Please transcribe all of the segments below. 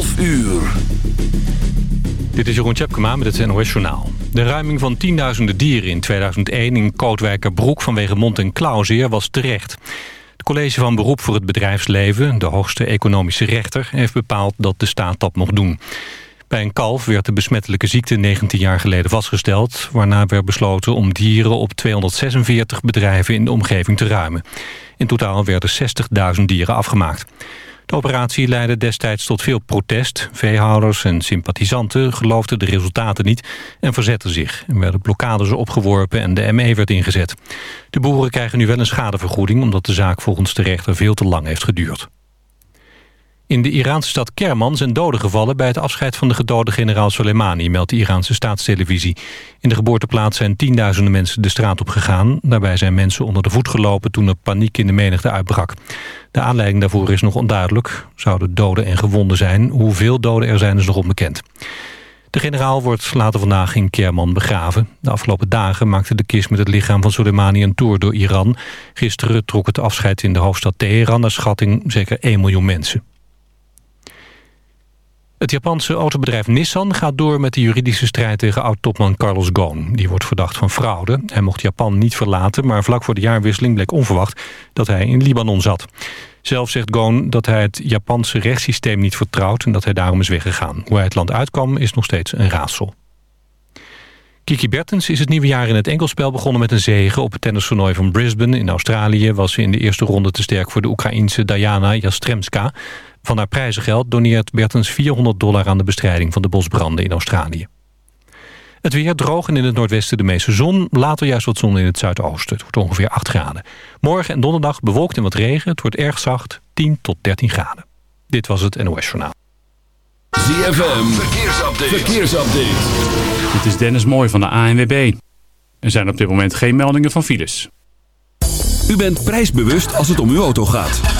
12 uur. Dit is Jeroen Tjepkema met het NOS Journaal. De ruiming van tienduizenden dieren in 2001 in Kootwijkerbroek vanwege mond- en klauwzeer was terecht. Het college van beroep voor het bedrijfsleven, de hoogste economische rechter... heeft bepaald dat de staat dat mocht doen. Bij een kalf werd de besmettelijke ziekte 19 jaar geleden vastgesteld... waarna werd besloten om dieren op 246 bedrijven in de omgeving te ruimen. In totaal werden 60.000 dieren afgemaakt. De operatie leidde destijds tot veel protest. Veehouders en sympathisanten geloofden de resultaten niet en verzetten zich. Er werden blokkades opgeworpen en de ME werd ingezet. De boeren krijgen nu wel een schadevergoeding... omdat de zaak volgens de rechter veel te lang heeft geduurd. In de Iraanse stad Kerman zijn doden gevallen... bij het afscheid van de gedode generaal Soleimani... meldt de Iraanse staatstelevisie. In de geboorteplaats zijn tienduizenden mensen de straat op gegaan. Daarbij zijn mensen onder de voet gelopen... toen er paniek in de menigte uitbrak. De aanleiding daarvoor is nog onduidelijk. Zouden doden en gewonden zijn. Hoeveel doden er zijn is nog onbekend. De generaal wordt later vandaag in Kerman begraven. De afgelopen dagen maakte de kist met het lichaam van Soleimani een tour door Iran. Gisteren trok het afscheid in de hoofdstad Teheran... naar schatting zeker 1 miljoen mensen. Het Japanse autobedrijf Nissan gaat door met de juridische strijd tegen oud-topman Carlos Ghosn. Die wordt verdacht van fraude. Hij mocht Japan niet verlaten, maar vlak voor de jaarwisseling bleek onverwacht dat hij in Libanon zat. Zelf zegt Ghosn dat hij het Japanse rechtssysteem niet vertrouwt en dat hij daarom is weggegaan. Hoe hij het land uitkwam is nog steeds een raadsel. Kiki Bertens is het nieuwe jaar in het enkelspel begonnen met een zege. Op het tennistoernooi van Brisbane in Australië was ze in de eerste ronde te sterk voor de Oekraïense Diana Jastremska. Van haar prijzengeld doneert Bertens 400 dollar aan de bestrijding van de bosbranden in Australië. Het weer droog en in het noordwesten de meeste zon. Later juist wat zon in het zuidoosten. Het wordt ongeveer 8 graden. Morgen en donderdag bewolkt en wat regen. Het wordt erg zacht, 10 tot 13 graden. Dit was het NOS Journaal. ZFM, verkeersupdate. verkeersupdate. Dit is Dennis Mooij van de ANWB. Er zijn op dit moment geen meldingen van files. U bent prijsbewust als het om uw auto gaat.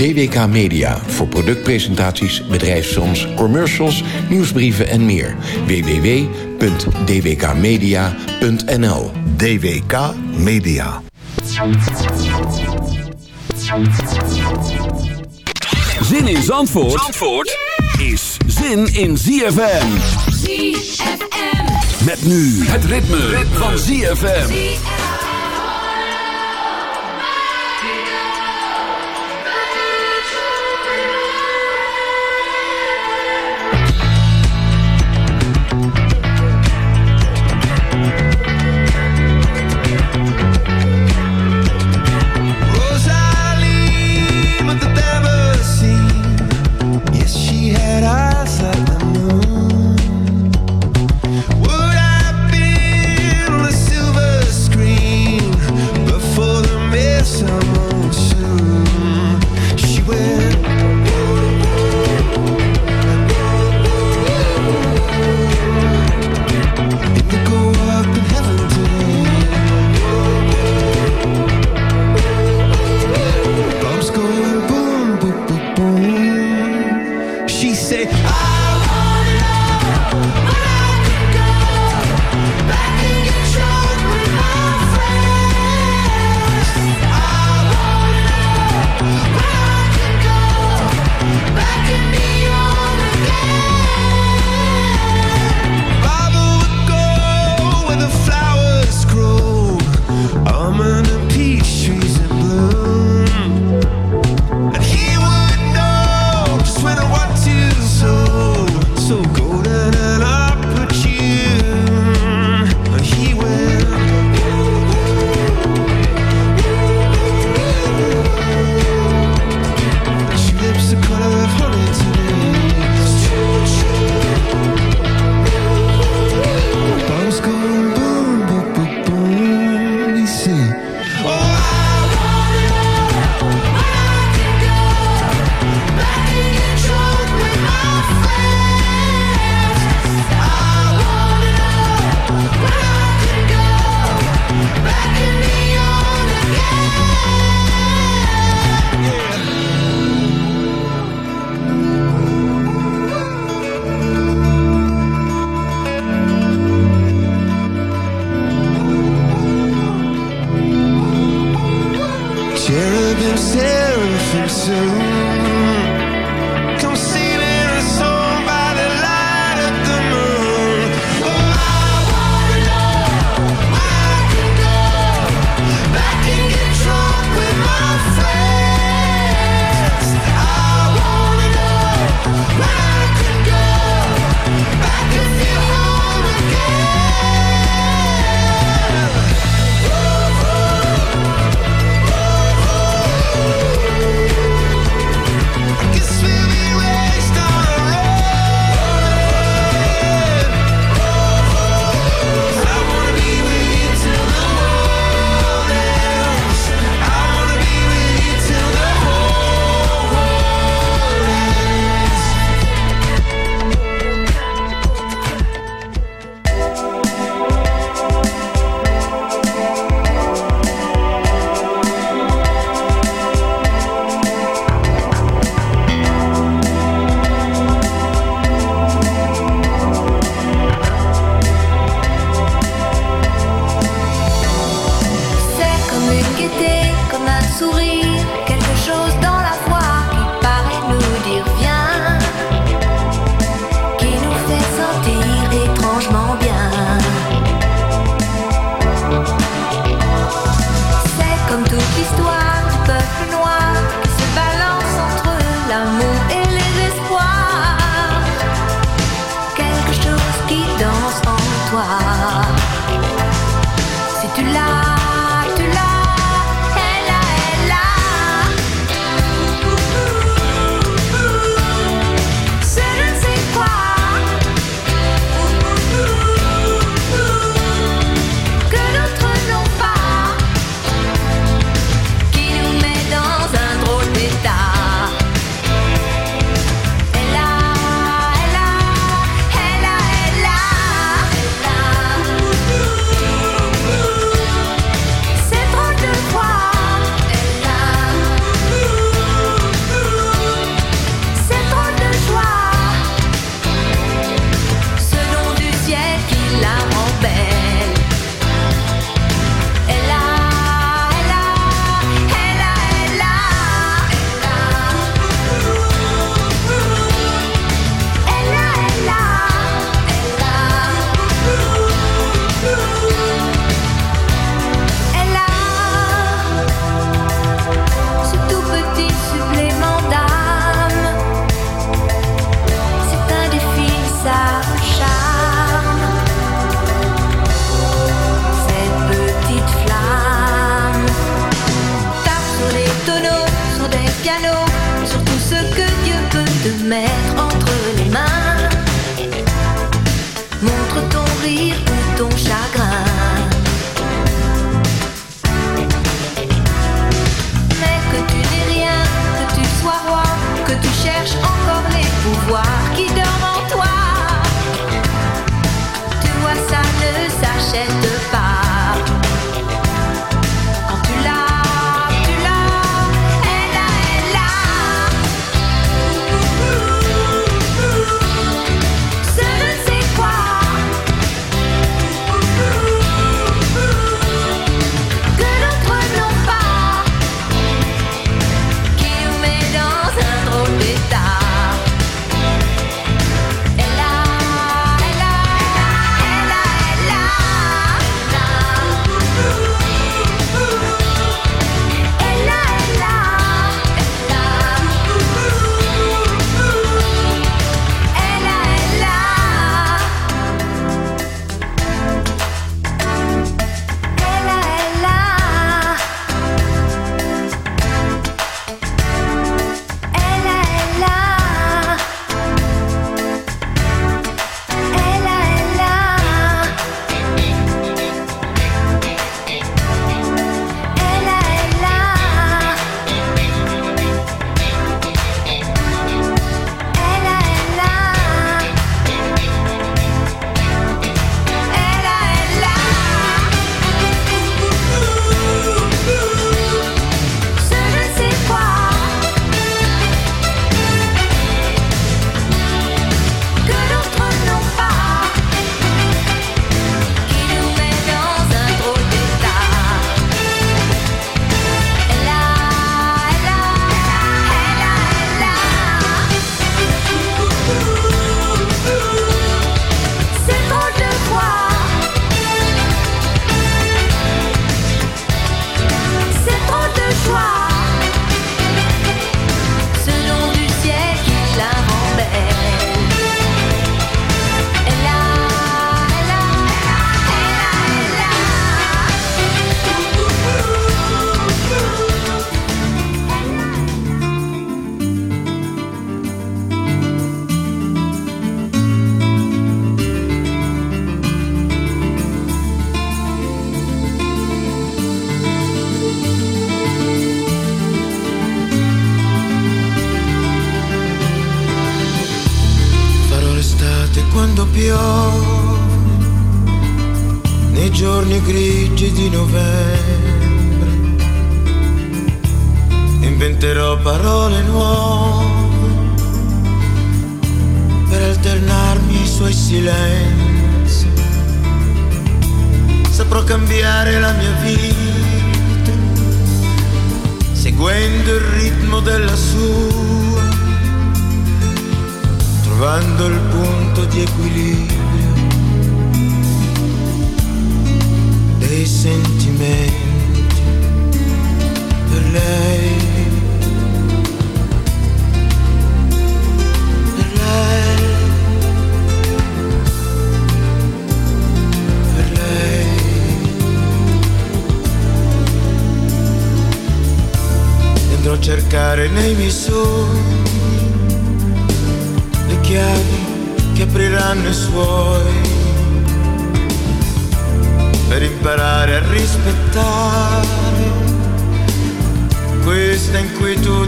DWK Media voor productpresentaties, bedrijfsfilms, commercials, nieuwsbrieven en meer. www.dwkmedia.nl DWK Media. Zin in Zandvoort, Zandvoort is zin in ZFM. ZFM. Met nu het ritme, van ZFM.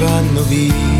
vanno via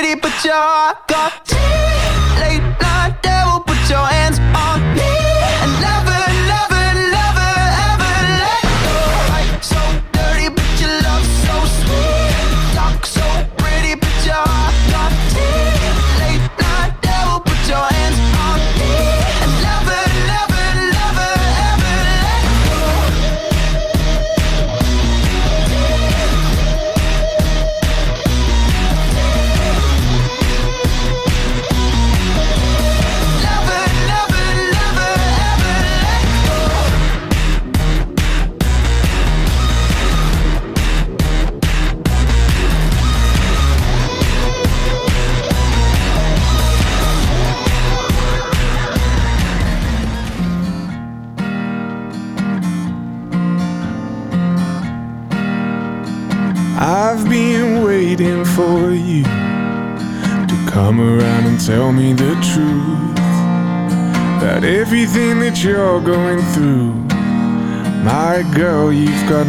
Pretty, but your heart got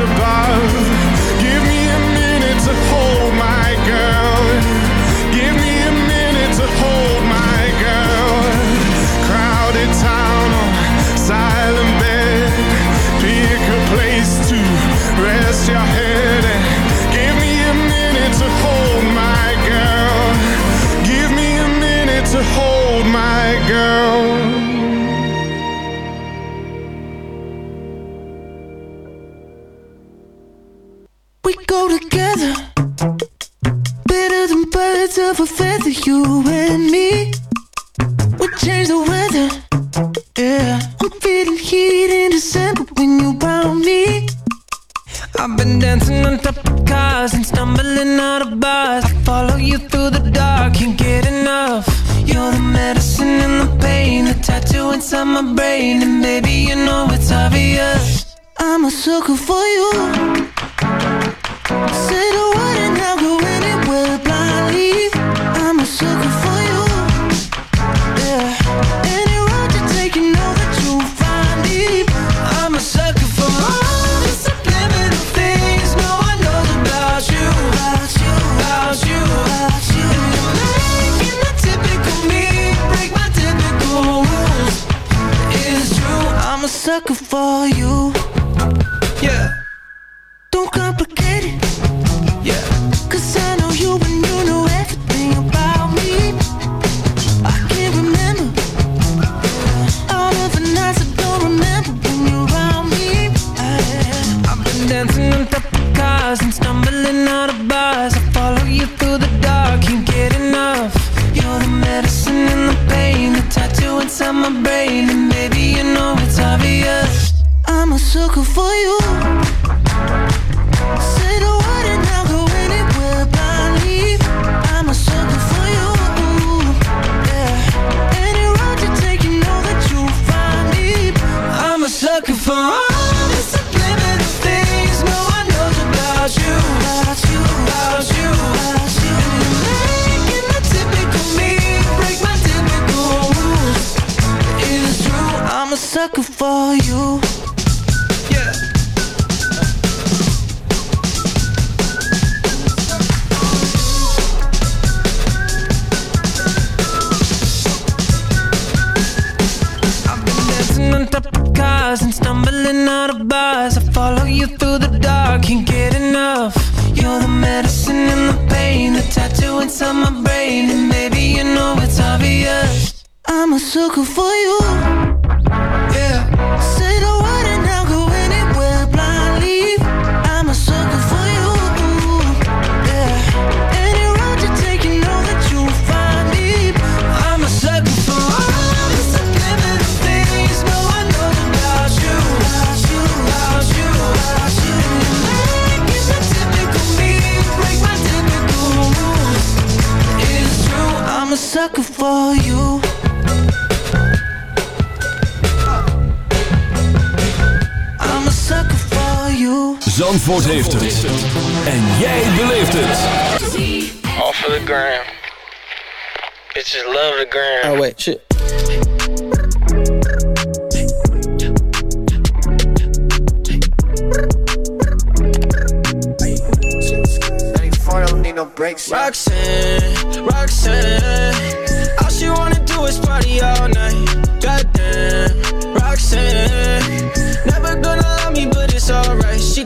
Above. Zandvoort heeft het. En jij beleeft het. Off of the gram. Bitches love the gram. Oh wait, shit. Roxanne, Roxanne, all she wanna do is party all night. Goddamn, Roxanne,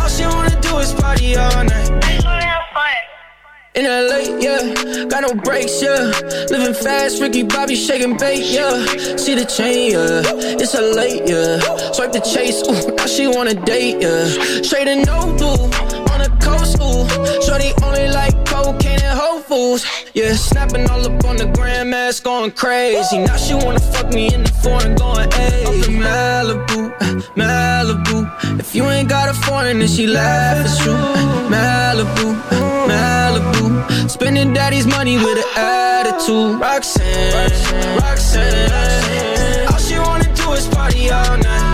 All she wanna do is party. In LA, yeah, got no brakes, yeah. Living fast, Ricky Bobby shaking bait, yeah. See the chain, yeah. It's a late, yeah. Swipe the chase, ooh, now she wanna date, yeah. Straight and no blue, on the coast, ooh. Shorty only like cocaine yeah, snapping all up on the grandmas, going crazy. Now she wanna fuck me in the foreign, going hey Malibu, Malibu. If you ain't got a foreign, then she laugh. It's true. Malibu, Malibu. Spending daddy's money with an attitude. Roxanne, Roxanne, Roxanne. All she wanna do is party all night.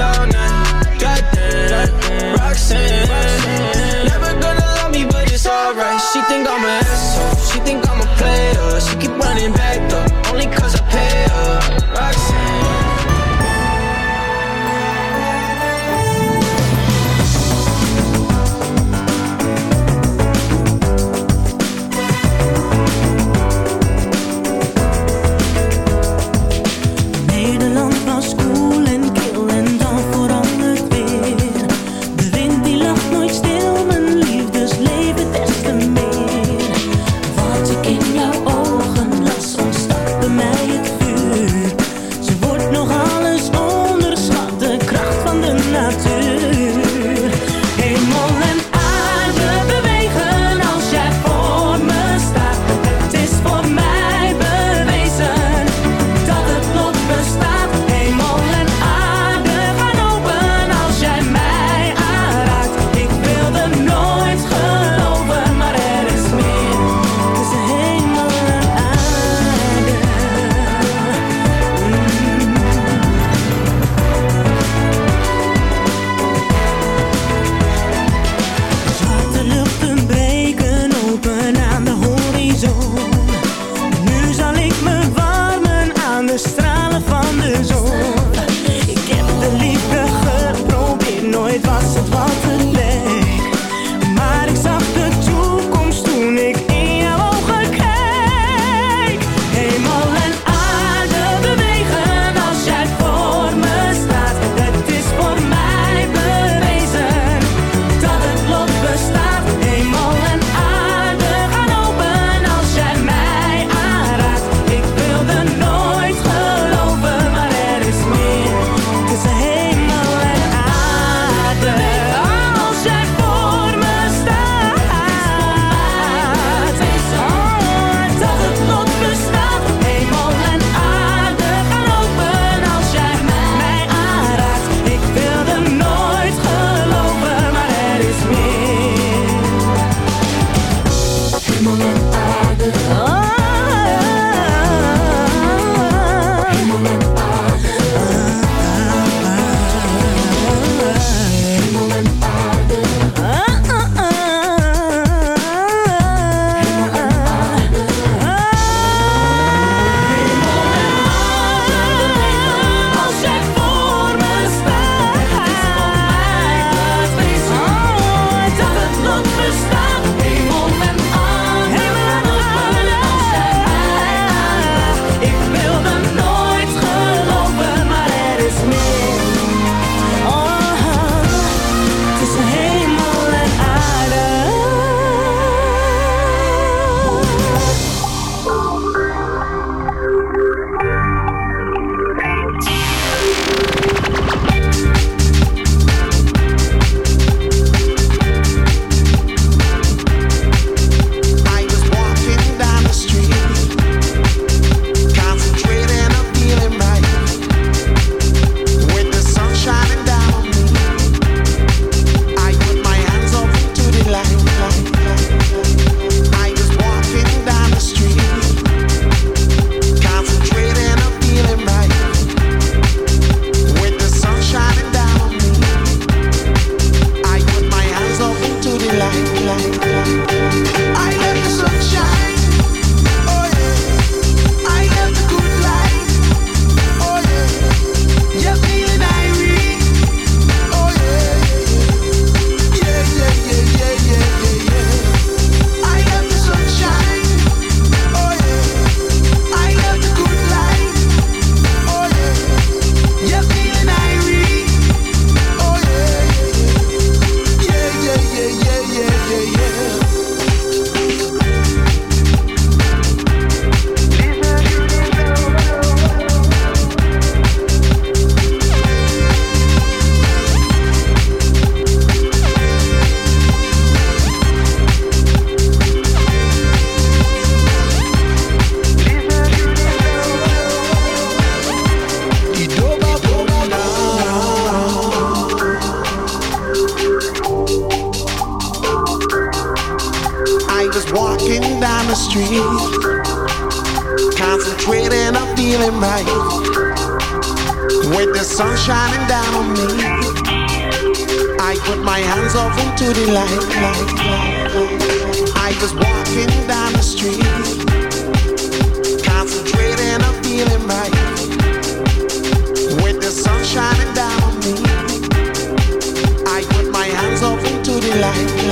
all night. Goddamn, Roxanne. Never gonna love me, but it's alright. She think I'm an asshole. She think I'm a player. She keep running back.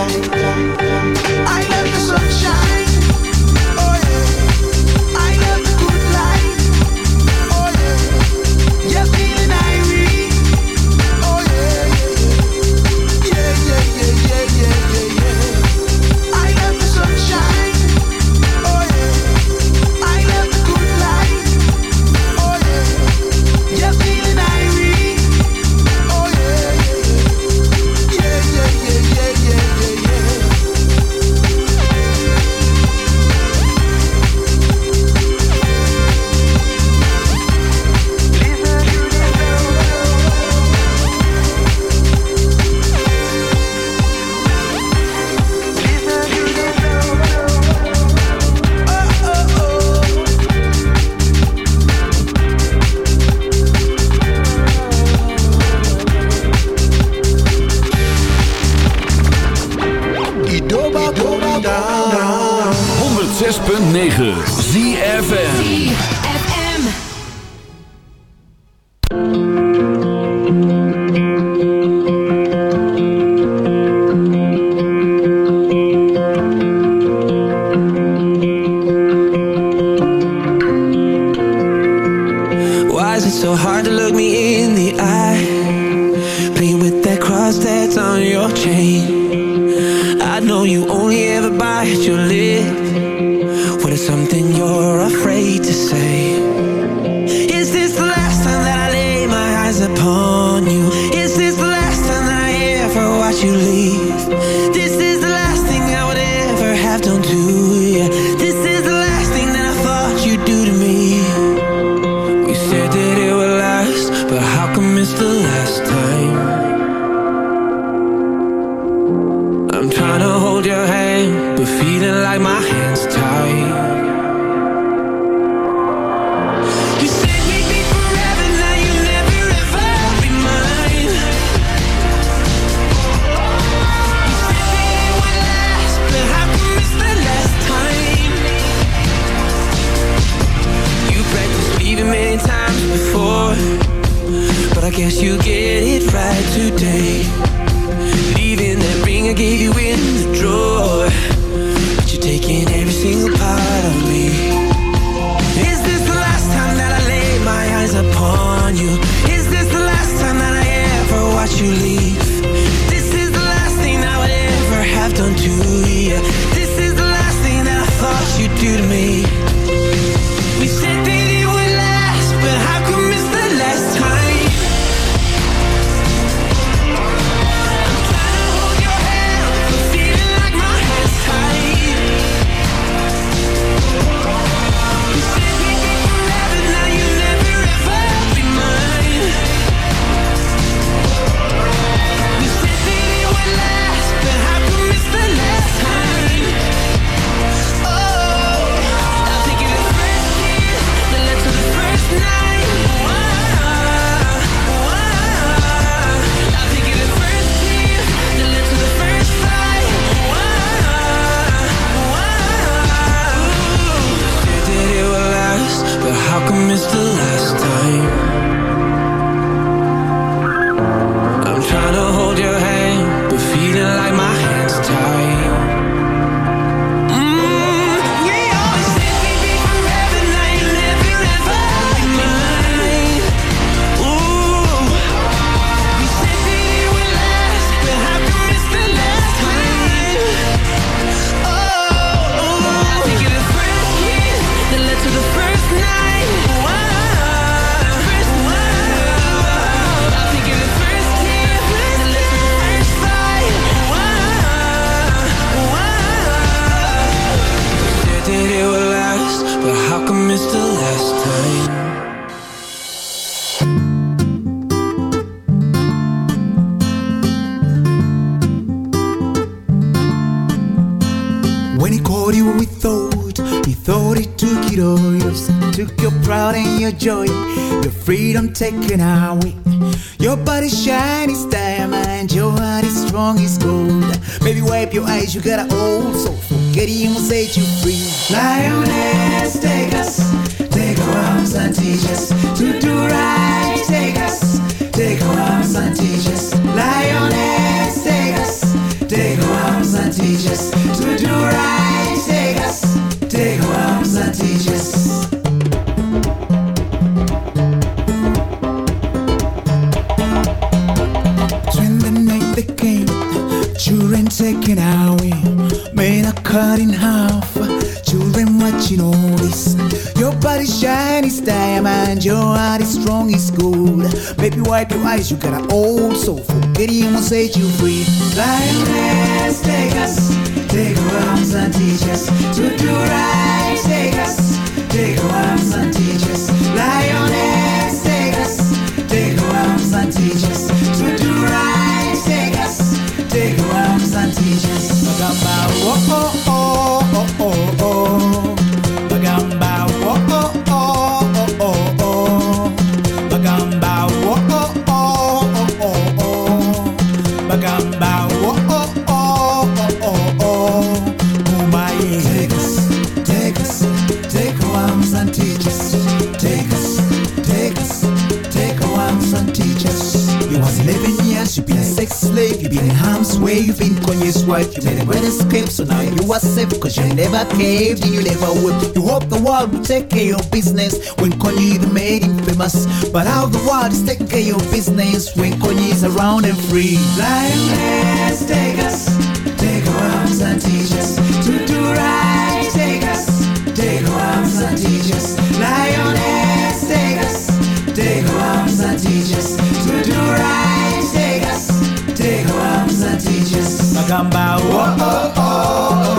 Light, light, light, upon you? taken away. Your body's shiny as diamond, your heart is strong as gold. Baby, wipe your eyes, you got an old soul. Forgetting will set you free. Lioness. song is good, Baby, wipe your eyes, you got an old soul. Get him and set you free. Lioness, take us, take our arms and teach us to do right. Take us, take our arms and teach us. Lioness, take us, take our arms and teach us to do right. Take us, take our arms and teach us. in harm's way. You've been Kanye's wife, you made a great escape. So now you are safe, cause you never caved and you never would. You hope the world will take care of business when Kanye made him famous. But how the world is taking care of business when Kanye is around and free. Lioness, take us, take our arms and teach us. bagamba oh, oh, oh.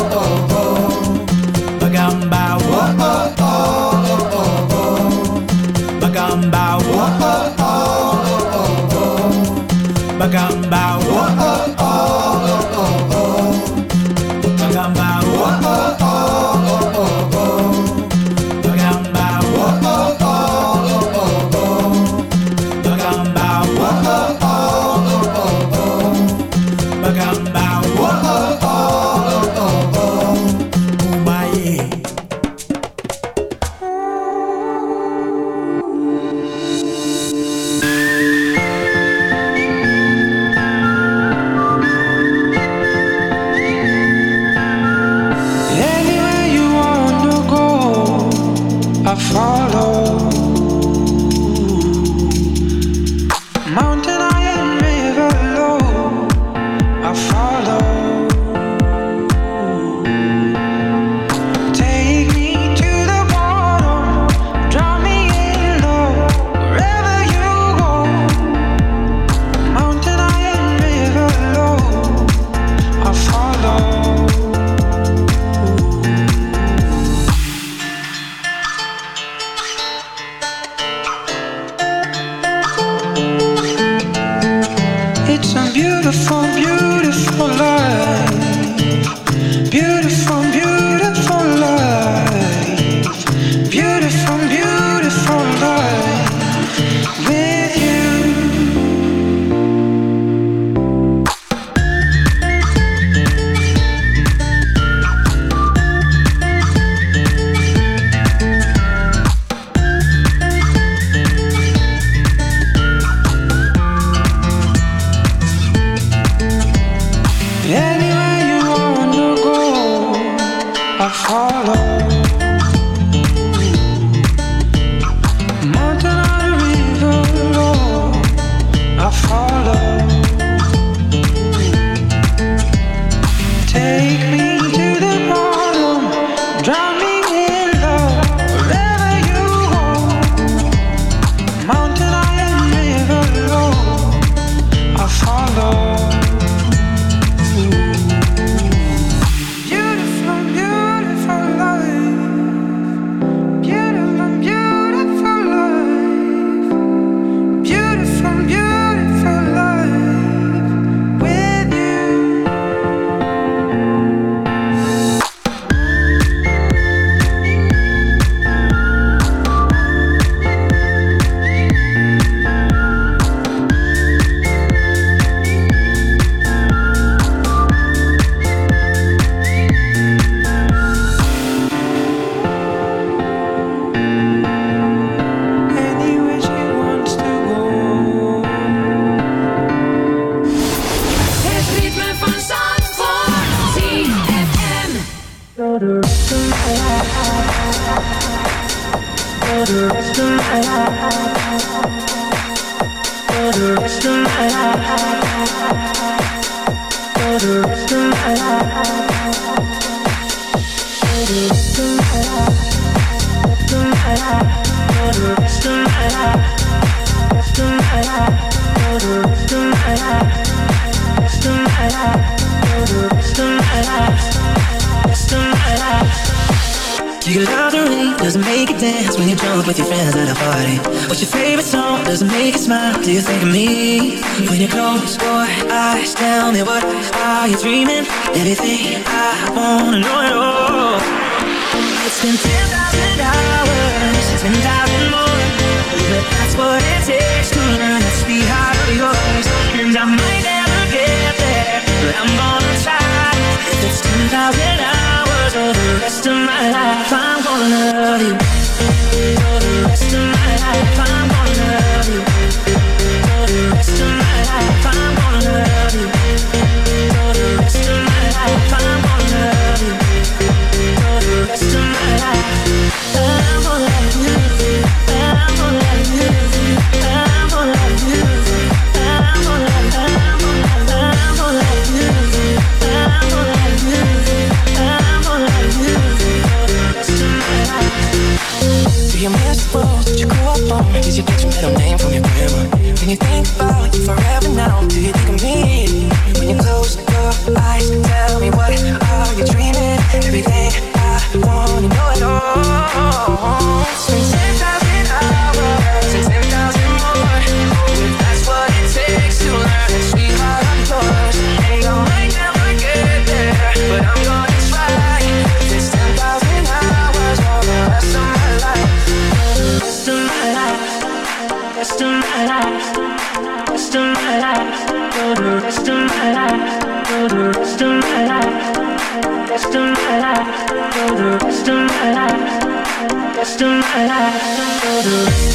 rest of my.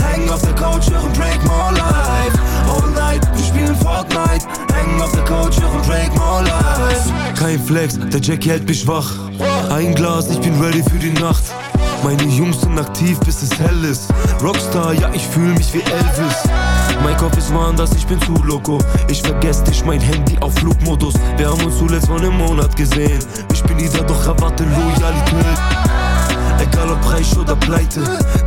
Hängen auf der Couch, hören Drake More Life All night, wir spielen Fortnite Hängen auf der Couch, hören Drake More Life Kein Flex, der Jackie hält mich wach Ein Glas, ich bin ready für die Nacht meine Jungs sind aktiv, bis es hell ist. Rockstar, ja, ich fühl mich wie Elvis. Mein Kopf ist woanders, ich bin zu loco. Ich vergesse dich, mein Handy auf Flugmodus. Wir haben uns zuletzt vor einem Monat gesehen. Ich bin wieder, doch erwarte Loyalität. Egal ob reich oder pleite,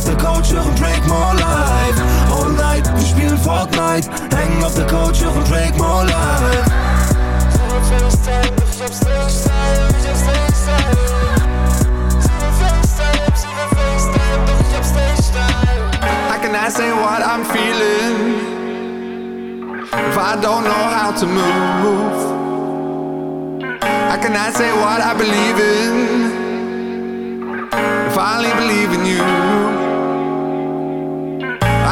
Auf der Couch, hören Drake More Life. All night, wir spielen Fortnite. Hängen auf der Couch, hören Drake More can I say what I'm feeling if I don't know how to move? I can I say what I believe in if I only believe in you?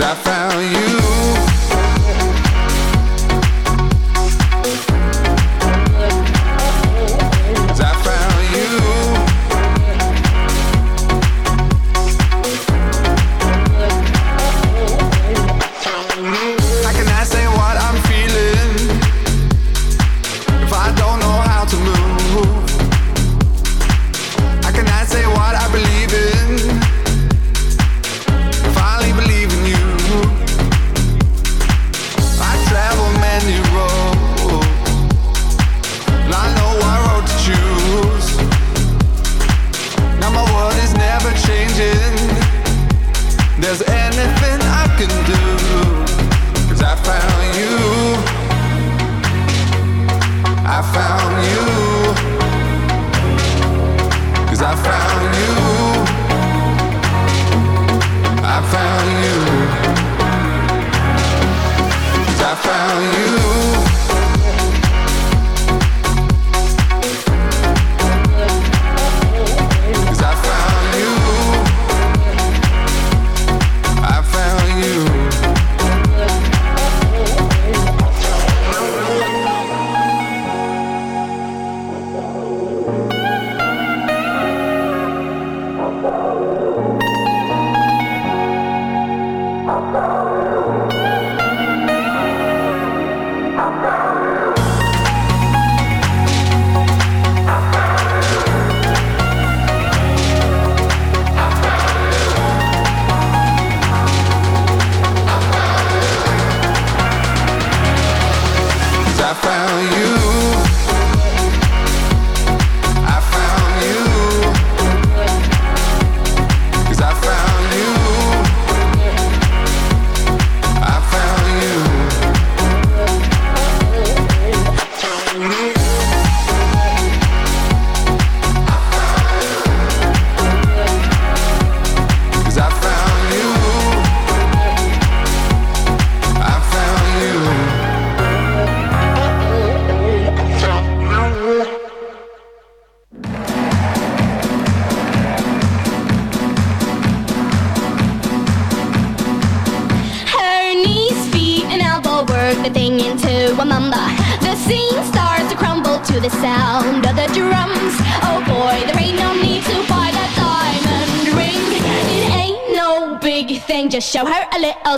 I found you.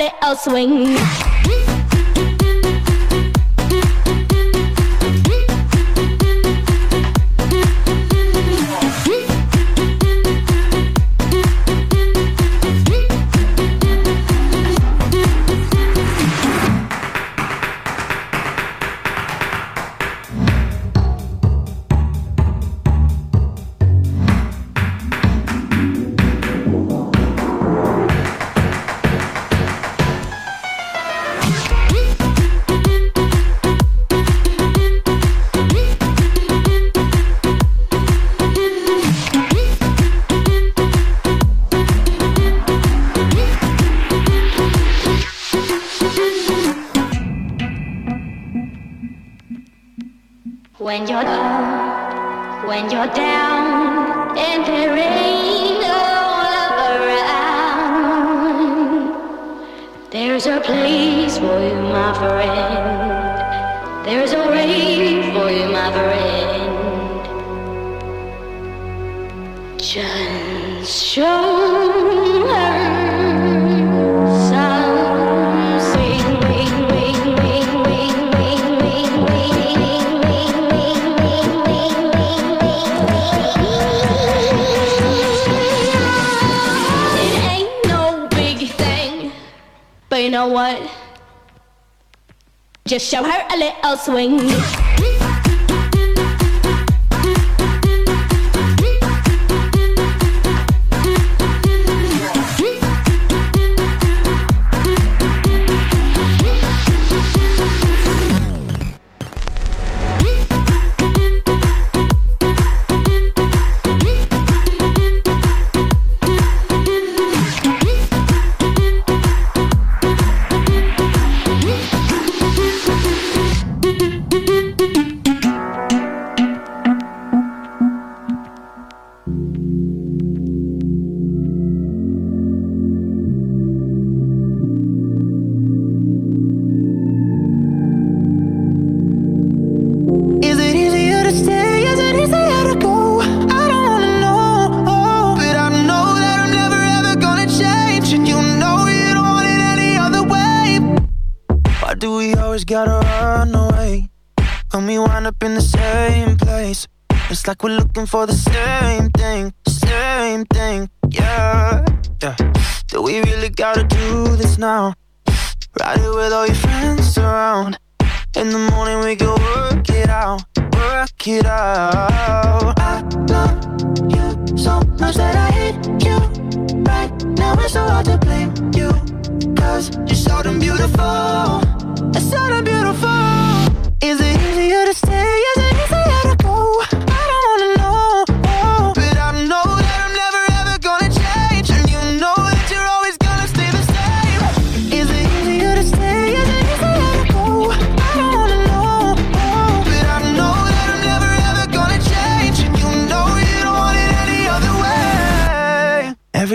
belly a swing. you know what? Just show her a little swing. for the stir